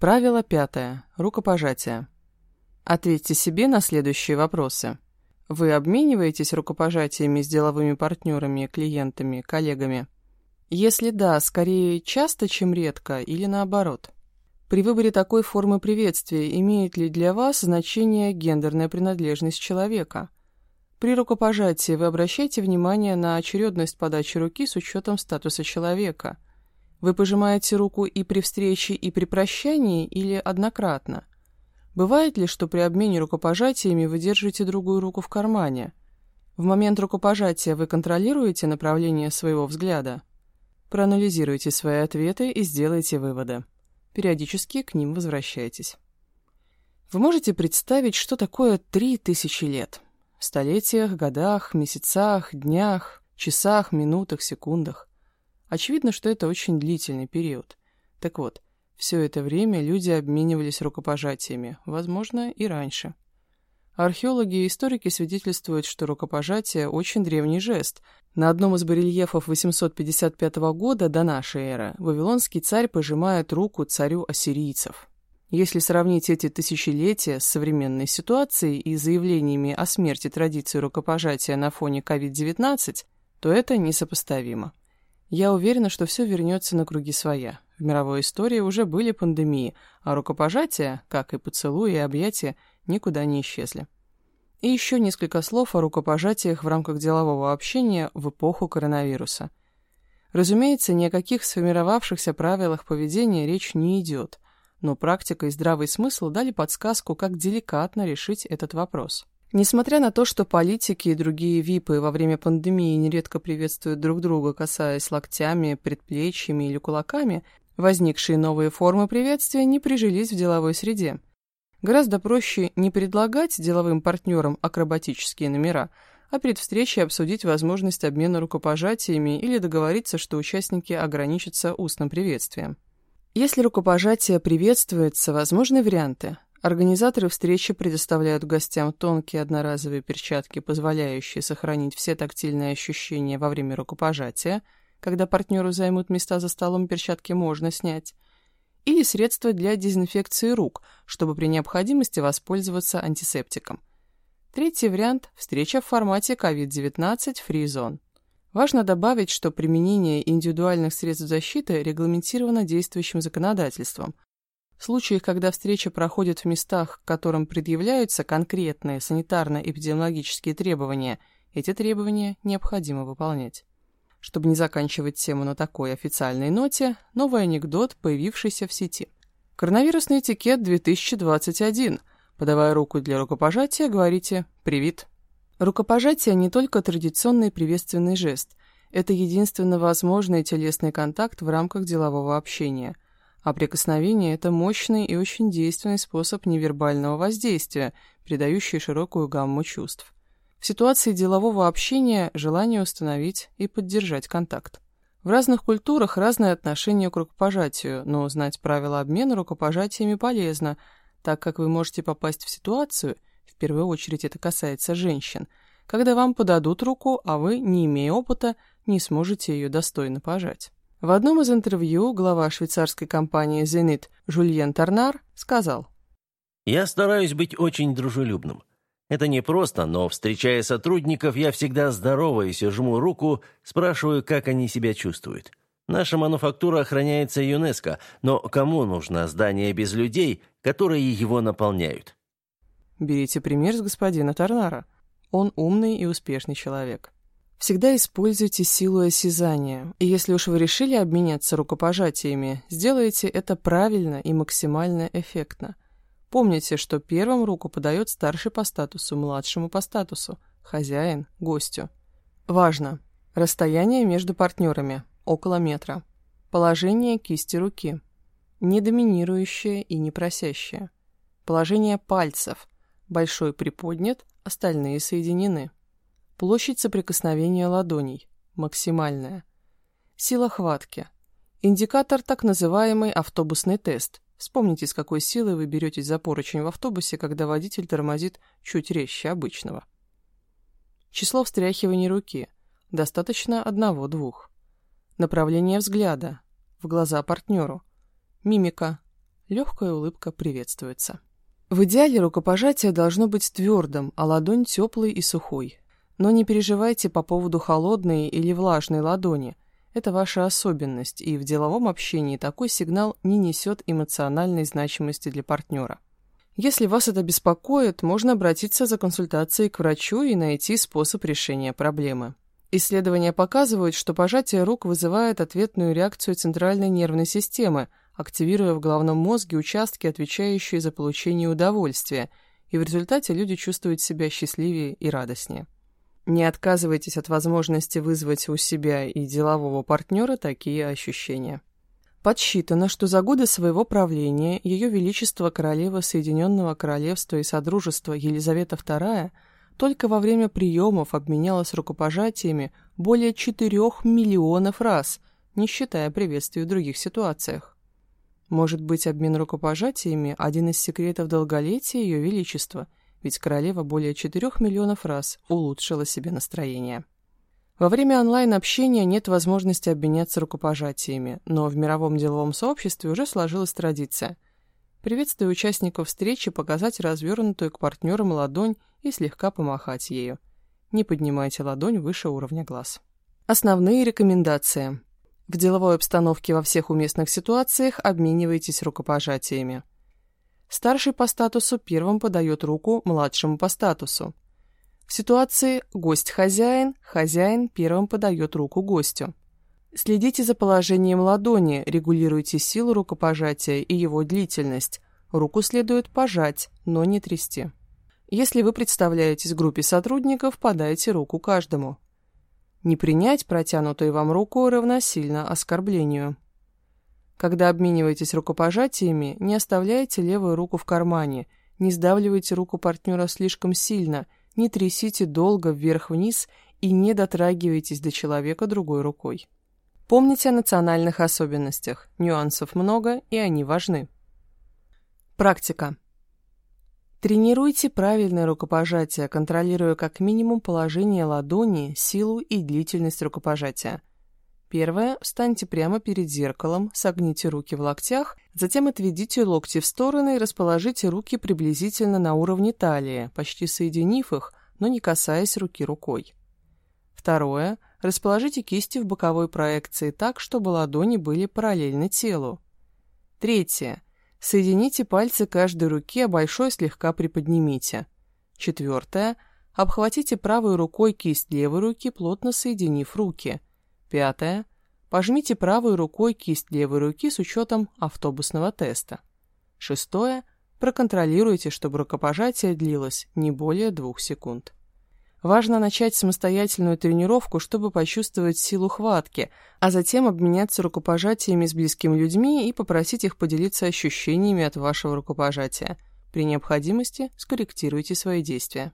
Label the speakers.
Speaker 1: Правило пятое. Рукопожатие. Ответьте себе на следующие вопросы. Вы обмениваетесь рукопожатиями с деловыми партнерами, клиентами, коллегами? Если да, скорее часто, чем редко, или наоборот? При выборе такой формы приветствия имеет ли для вас значение гендерная принадлежность человека? При рукопожатии вы обращаете внимание на очередность подачи руки с учетом статуса человека – вы пожимаете руку и при встрече, и при прощании, или однократно? Бывает ли, что при обмене рукопожатиями вы держите другую руку в кармане? В момент рукопожатия вы контролируете направление своего взгляда? Проанализируйте свои ответы и сделайте выводы. Периодически к ним возвращайтесь. Вы можете представить, что такое три тысячи лет? В столетиях, годах, месяцах, днях, часах, минутах, секундах. Очевидно, что это очень длительный период. Так вот, все это время люди обменивались рукопожатиями, возможно, и раньше. Археологи и историки свидетельствуют, что рукопожатие – очень древний жест. На одном из барельефов 855 года до нашей эры вавилонский царь пожимает руку царю ассирийцев. Если сравнить эти тысячелетия с современной ситуацией и заявлениями о смерти традиции рукопожатия на фоне COVID-19, то это несопоставимо. Я уверена, что все вернется на круги своя. В мировой истории уже были пандемии, а рукопожатия, как и поцелуи и объятия, никуда не исчезли. И еще несколько слов о рукопожатиях в рамках делового общения в эпоху коронавируса. Разумеется, ни о каких сформировавшихся правилах поведения речь не идет, но практика и здравый смысл дали подсказку, как деликатно решить этот вопрос. Несмотря на то, что политики и другие ВИПы во время пандемии нередко приветствуют друг друга, касаясь локтями, предплечьями или кулаками, возникшие новые формы приветствия не прижились в деловой среде. Гораздо проще не предлагать деловым партнерам акробатические номера, а перед встречей обсудить возможность обмена рукопожатиями или договориться, что участники ограничатся устным приветствием. Если рукопожатие приветствуется, возможны варианты – Организаторы встречи предоставляют гостям тонкие одноразовые перчатки, позволяющие сохранить все тактильные ощущения во время рукопожатия. Когда партнеру займут места за столом, перчатки можно снять. Или средства для дезинфекции рук, чтобы при необходимости воспользоваться антисептиком. Третий вариант – встреча в формате COVID-19 фризон. Важно добавить, что применение индивидуальных средств защиты регламентировано действующим законодательством – в случаях, когда встреча проходит в местах, к которым предъявляются конкретные санитарно-эпидемиологические требования, эти требования необходимо выполнять. Чтобы не заканчивать тему на такой официальной ноте, новый анекдот, появившийся в сети. Коронавирусный этикет 2021. Подавая руку для рукопожатия, говорите «Привет». Рукопожатие не только традиционный приветственный жест. Это единственно возможный телесный контакт в рамках делового общения – а прикосновение – это мощный и очень действенный способ невербального воздействия, придающий широкую гамму чувств. В ситуации делового общения – желание установить и поддержать контакт. В разных культурах разное отношение к рукопожатию, но знать правила обмена рукопожатиями полезно, так как вы можете попасть в ситуацию, в первую очередь это касается женщин, когда вам подадут руку, а вы, не имея опыта, не сможете ее достойно пожать. В одном из интервью глава швейцарской компании «Зенит» Жульен Торнар сказал,
Speaker 2: «Я стараюсь быть очень дружелюбным. Это непросто, но, встречая сотрудников, я всегда здороваюсь жму руку, спрашиваю, как они себя чувствуют. Наша мануфактура охраняется ЮНЕСКО, но кому нужно здание без людей, которые его наполняют?»
Speaker 1: Берите пример с господина Торнара. Он умный и успешный человек. Всегда используйте силу осязания, и если уж вы решили обменяться рукопожатиями, сделайте это правильно и максимально эффектно. Помните, что первым руку подает старший по статусу, младшему по статусу, хозяин, гостю. Важно! Расстояние между партнерами – около метра. Положение кисти руки – не доминирующее и не просящее. Положение пальцев – большой приподнят, остальные соединены. Площадь соприкосновения ладоней. Максимальная. Сила хватки. Индикатор так называемый автобусный тест. Вспомните, с какой силой вы беретесь за поручень в автобусе, когда водитель тормозит чуть резче обычного. Число встряхиваний руки. Достаточно одного-двух. Направление взгляда. В глаза партнеру. Мимика. Легкая улыбка приветствуется. В идеале рукопожатие должно быть твердым, а ладонь теплой и сухой. Но не переживайте по поводу холодной или влажной ладони. Это ваша особенность, и в деловом общении такой сигнал не несет эмоциональной значимости для партнера. Если вас это беспокоит, можно обратиться за консультацией к врачу и найти способ решения проблемы. Исследования показывают, что пожатие рук вызывает ответную реакцию центральной нервной системы, активируя в головном мозге участки, отвечающие за получение удовольствия, и в результате люди чувствуют себя счастливее и радостнее. Не отказывайтесь от возможности вызвать у себя и делового партнера такие ощущения. Подсчитано, что за годы своего правления Ее Величество Королева Соединенного Королевства и Содружества Елизавета II – только во время приемов обменялась рукопожатиями более 4 миллионов раз, не считая приветствий в других ситуациях. Может быть, обмен рукопожатиями – один из секретов долголетия Ее Величества, ведь королева более 4 миллионов раз улучшила себе настроение. Во время онлайн-общения нет возможности обменяться рукопожатиями, но в мировом деловом сообществе уже сложилась традиция – Приветствуя участников встречи, показать развернутую к партнерам ладонь и слегка помахать ею. Не поднимайте ладонь выше уровня глаз. Основные рекомендации. В деловой обстановке во всех уместных ситуациях обменивайтесь рукопожатиями. Старший по статусу первым подает руку младшему по статусу. В ситуации гость-хозяин, хозяин первым подает руку гостю. Следите за положением ладони, регулируйте силу рукопожатия и его длительность. Руку следует пожать, но не трясти. Если вы представляетесь группе сотрудников, подайте руку каждому. Не принять протянутую вам руку равносильно оскорблению. Когда обмениваетесь рукопожатиями, не оставляйте левую руку в кармане, не сдавливайте руку партнера слишком сильно, не трясите долго вверх-вниз и не дотрагивайтесь до человека другой рукой. Помните о национальных особенностях. Нюансов много, и они важны. Практика. Тренируйте правильное рукопожатие, контролируя как минимум положение ладони, силу и длительность рукопожатия. Первое. Встаньте прямо перед зеркалом, согните руки в локтях, затем отведите локти в стороны и расположите руки приблизительно на уровне талии, почти соединив их, но не касаясь руки рукой. Второе. Расположите кисти в боковой проекции так, чтобы ладони были параллельны телу. Третье. Соедините пальцы каждой руки, а большой слегка приподнимите. Четвертое. Обхватите правой рукой кисть левой руки, плотно соединив руки. Пятое. Пожмите правой рукой кисть левой руки с учетом автобусного теста. Шестое. Проконтролируйте, чтобы рукопожатие длилось не более двух секунд. Важно начать самостоятельную тренировку, чтобы почувствовать силу хватки, а затем обменяться рукопожатиями с близкими людьми и попросить их поделиться ощущениями от вашего рукопожатия. При необходимости скорректируйте свои действия.